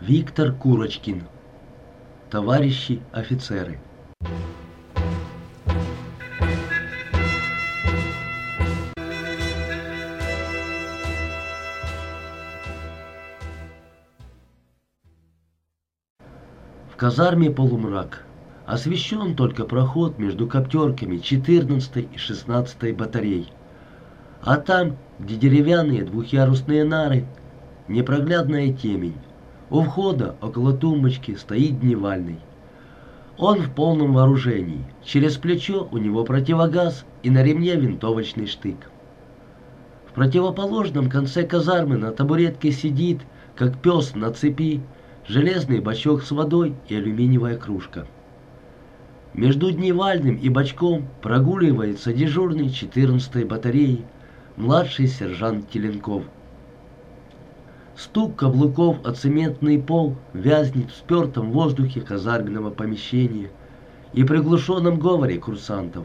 Виктор Курочкин. Товарищи офицеры. В казарме полумрак. Освещен только проход между коптерками 14 и 16 батарей. А там, где деревянные двухъярусные нары, непроглядная темень. У входа около тумбочки стоит дневальный. Он в полном вооружении. Через плечо у него противогаз и на ремне винтовочный штык. В противоположном конце казармы на табуретке сидит, как пес на цепи, железный бачок с водой и алюминиевая кружка. Между дневальным и бачком прогуливается дежурный 14-й батареи, младший сержант Теленков. Стук каблуков о цементный пол вязнет в спертом воздухе казарменного помещения и приглушенном говоре курсантов.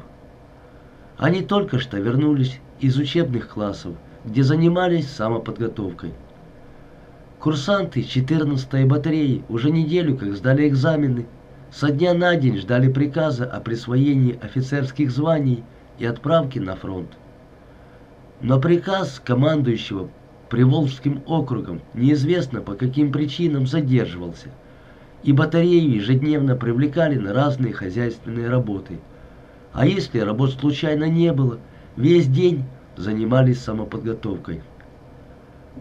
Они только что вернулись из учебных классов, где занимались самоподготовкой. Курсанты 14-й батареи уже неделю как сдали экзамены, со дня на день ждали приказа о присвоении офицерских званий и отправке на фронт. Но приказ командующего Приволжским округом неизвестно по каким причинам задерживался, и батарею ежедневно привлекали на разные хозяйственные работы. А если работ случайно не было, весь день занимались самоподготовкой.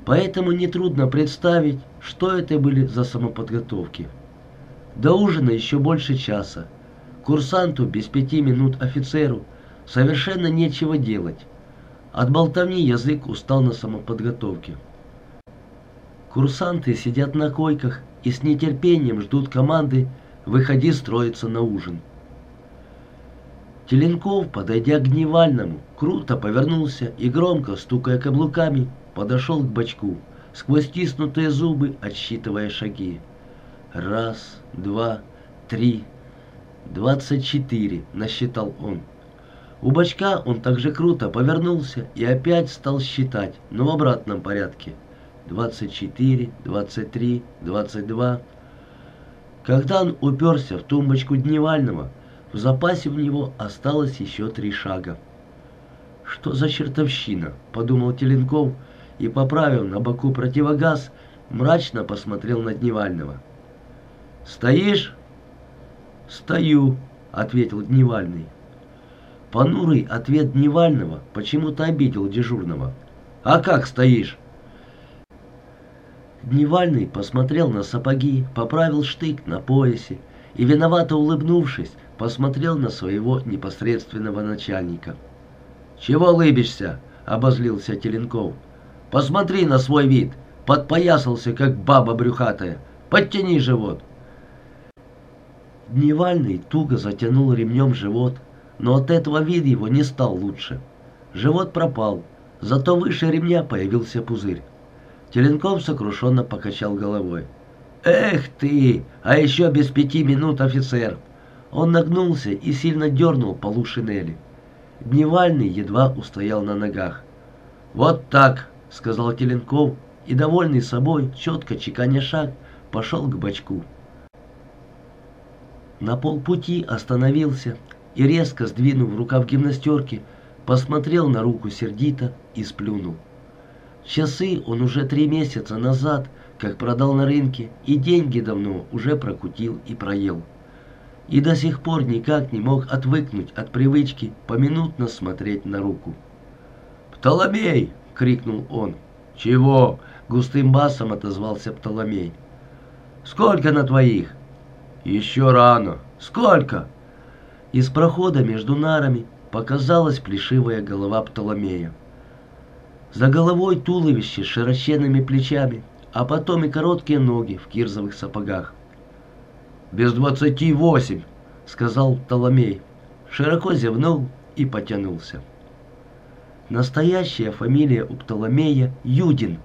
Поэтому нетрудно представить, что это были за самоподготовки. До ужина еще больше часа. Курсанту без пяти минут офицеру совершенно нечего делать. От болтовни язык устал на самоподготовке. Курсанты сидят на койках и с нетерпением ждут команды «Выходи строиться на ужин». Теленков, подойдя к Гневальному, круто повернулся и, громко стукая каблуками, подошел к бачку, сквозь стиснутые зубы отсчитывая шаги. Раз, два, три, двадцать четыре, насчитал он. У бачка он также круто повернулся и опять стал считать, но в обратном порядке. 24, 23, 22. Когда он уперся в тумбочку Дневального, в запасе у него осталось еще три шага. «Что за чертовщина?» — подумал Теленков и, поправив на боку противогаз, мрачно посмотрел на Дневального. «Стоишь?» «Стою», — ответил Дневальный. Понурый ответ Дневального почему-то обидел дежурного. «А как стоишь?» Дневальный посмотрел на сапоги, поправил штык на поясе и, виновато улыбнувшись, посмотрел на своего непосредственного начальника. «Чего лыбишься?» — обозлился Теленков. «Посмотри на свой вид! Подпоясался, как баба брюхатая! Подтяни живот!» Дневальный туго затянул ремнем живот, но от этого вид его не стал лучше. Живот пропал, зато выше ремня появился пузырь. Теленков сокрушенно покачал головой. «Эх ты! А еще без пяти минут офицер!» Он нагнулся и сильно дернул полу шинели. Дневальный едва устоял на ногах. «Вот так!» — сказал Теленков, и, довольный собой, четко чеканя шаг, пошел к бачку. На полпути остановился и, резко сдвинув рукав гимнастерки, посмотрел на руку сердито и сплюнул. Часы он уже три месяца назад, как продал на рынке, и деньги давно уже прокутил и проел. И до сих пор никак не мог отвыкнуть от привычки поминутно смотреть на руку. «Птоломей!» — крикнул он. «Чего?» — густым басом отозвался Птоломей. «Сколько на твоих?» «Еще рано. Сколько?» Из прохода между нарами показалась плешивая голова Птоломея. За головой туловище с широченными плечами, а потом и короткие ноги в кирзовых сапогах. «Без двадцати восемь», — сказал Птоломей, широко зевнул и потянулся. Настоящая фамилия у Птоломея — Юдин.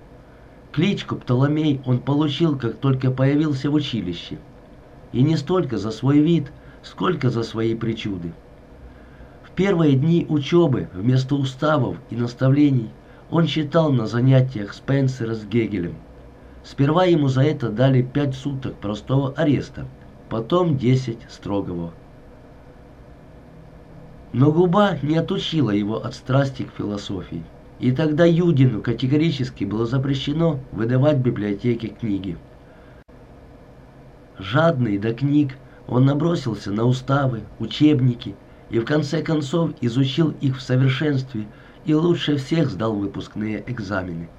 Кличку Птоломей он получил, как только появился в училище. И не столько за свой вид — сколько за свои причуды. В первые дни учебы вместо уставов и наставлений он читал на занятиях Спенсера с Гегелем. Сперва ему за это дали пять суток простого ареста, потом десять строгого. Но губа не отучила его от страсти к философии. И тогда Юдину категорически было запрещено выдавать в библиотеке книги. Жадный до книг, он набросился на уставы, учебники и в конце концов изучил их в совершенстве и лучше всех сдал выпускные экзамены.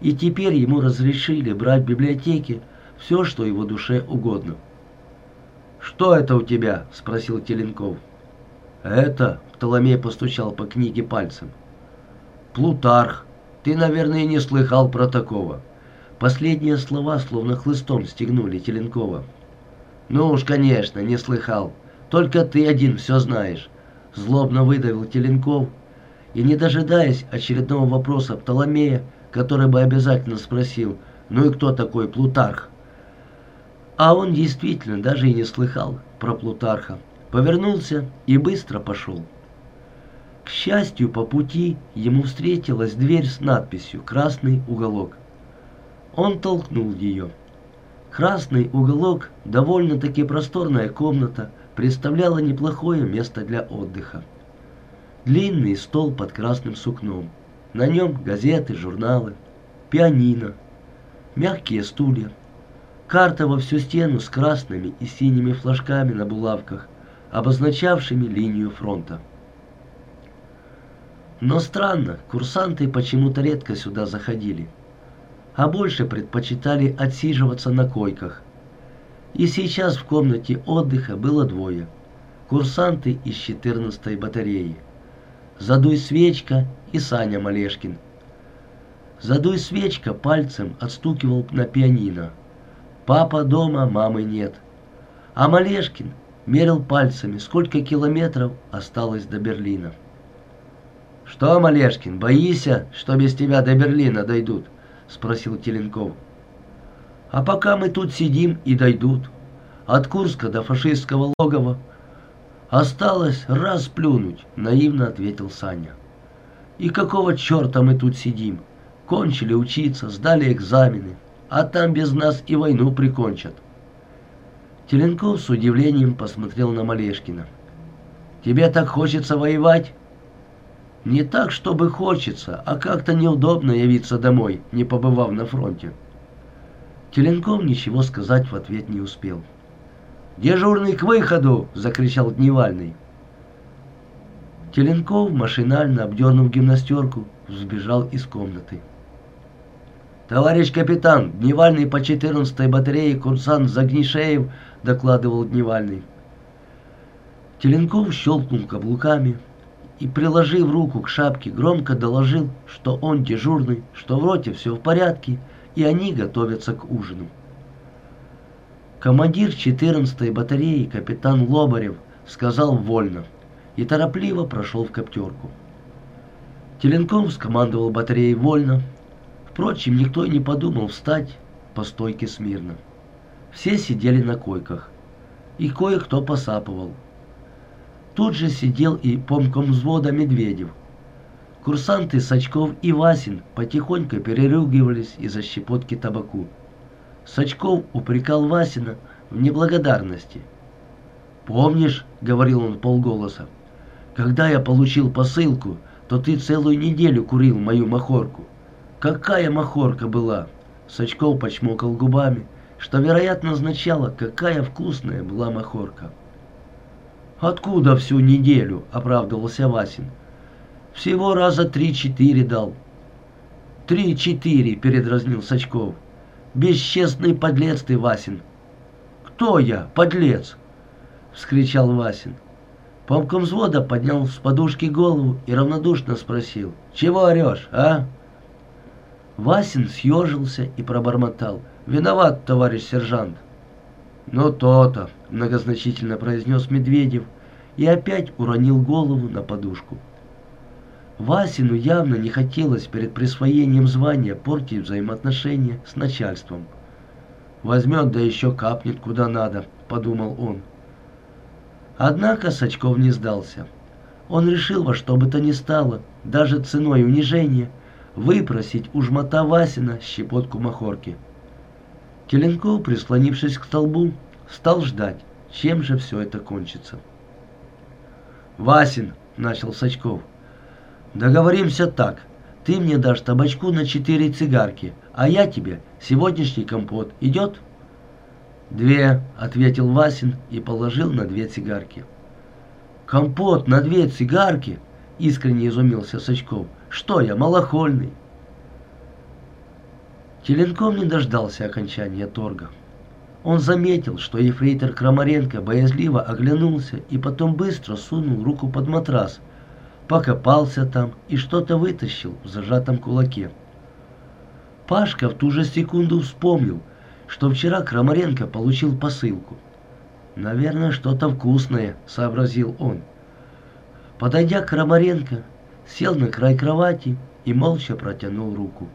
И теперь ему разрешили брать в библиотеке все, что его душе угодно. «Что это у тебя?» – спросил Теленков. «Это...» – Птоломей постучал по книге пальцем. «Плутарх. Ты, наверное, не слыхал про такого». Последние слова словно хлыстом стегнули Теленкова. «Ну уж, конечно, не слыхал. Только ты один все знаешь», — злобно выдавил Теленков. И, не дожидаясь очередного вопроса Птоломея, который бы обязательно спросил, ну и кто такой Плутарх? А он действительно даже и не слыхал про Плутарха. Повернулся и быстро пошел. К счастью, по пути ему встретилась дверь с надписью «Красный уголок». Он толкнул ее. Красный уголок, довольно-таки просторная комната, представляла неплохое место для отдыха. Длинный стол под красным сукном. На нем газеты, журналы, пианино, мягкие стулья, карта во всю стену с красными и синими флажками на булавках, обозначавшими линию фронта. Но странно, курсанты почему-то редко сюда заходили а больше предпочитали отсиживаться на койках. И сейчас в комнате отдыха было двое. Курсанты из 14-й батареи. Задуй свечка и Саня Малешкин. Задуй свечка пальцем отстукивал на пианино. Папа дома, мамы нет. А Малешкин мерил пальцами, сколько километров осталось до Берлина. «Что, Малешкин, боишься, что без тебя до Берлина дойдут?» — спросил Теленков. «А пока мы тут сидим и дойдут. От Курска до фашистского логова осталось раз плюнуть», — наивно ответил Саня. «И какого черта мы тут сидим? Кончили учиться, сдали экзамены, а там без нас и войну прикончат». Теленков с удивлением посмотрел на Малешкина. «Тебе так хочется воевать?» Не так, чтобы хочется, а как-то неудобно явиться домой, не побывав на фронте. Теленков ничего сказать в ответ не успел. «Дежурный к выходу!» — закричал Дневальный. Теленков, машинально обдернув гимнастерку, взбежал из комнаты. «Товарищ капитан, Дневальный по 14-й батарее, курсант Загнишеев», — докладывал Дневальный. Теленков щелкнул каблуками, и, приложив руку к шапке, громко доложил, что он дежурный, что в роте все в порядке, и они готовятся к ужину. Командир 14-й батареи, капитан Лобарев, сказал «вольно» и торопливо прошел в коптерку. Теленков скомандовал батареей «вольно». Впрочем, никто и не подумал встать по стойке смирно. Все сидели на койках, и кое-кто посапывал – Тут же сидел и помком взвода Медведев. Курсанты Сачков и Васин потихоньку переругивались из-за щепотки табаку. Сачков упрекал Васина в неблагодарности. «Помнишь, — говорил он полголоса, — когда я получил посылку, то ты целую неделю курил мою махорку. Какая махорка была!» Сачков почмокал губами, что, вероятно, означало, какая вкусная была махорка. «Откуда всю неделю?» — оправдывался Васин. «Всего раза три-четыре дал». «Три-четыре», — передразнил Сачков. «Бесчестный подлец ты, Васин». «Кто я, подлец?» — вскричал Васин. Помком взвода поднял с подушки голову и равнодушно спросил. «Чего орешь, а?» Васин съежился и пробормотал. «Виноват, товарищ сержант». «Ну то-то», — многозначительно произнес Медведев и опять уронил голову на подушку. Васину явно не хотелось перед присвоением звания портить взаимоотношения с начальством. «Возьмет, да еще капнет куда надо», — подумал он. Однако Сачков не сдался. Он решил во что бы то ни стало, даже ценой унижения, выпросить у жмота Васина щепотку махорки. Теленков, прислонившись к столбу, стал ждать, чем же все это кончится. «Васин», — начал Сачков, — «договоримся так. Ты мне дашь табачку на четыре цигарки, а я тебе сегодняшний компот. Идет?» «Две», — ответил Васин и положил на две цигарки. «Компот на две цигарки?» — искренне изумился Сачков. «Что я, малохольный?» Теленков не дождался окончания торга. Он заметил, что ефрейтор Крамаренко боязливо оглянулся и потом быстро сунул руку под матрас, покопался там и что-то вытащил в зажатом кулаке. Пашка в ту же секунду вспомнил, что вчера Крамаренко получил посылку. «Наверное, что-то вкусное», — сообразил он. Подойдя к Крамаренко, сел на край кровати и молча протянул руку.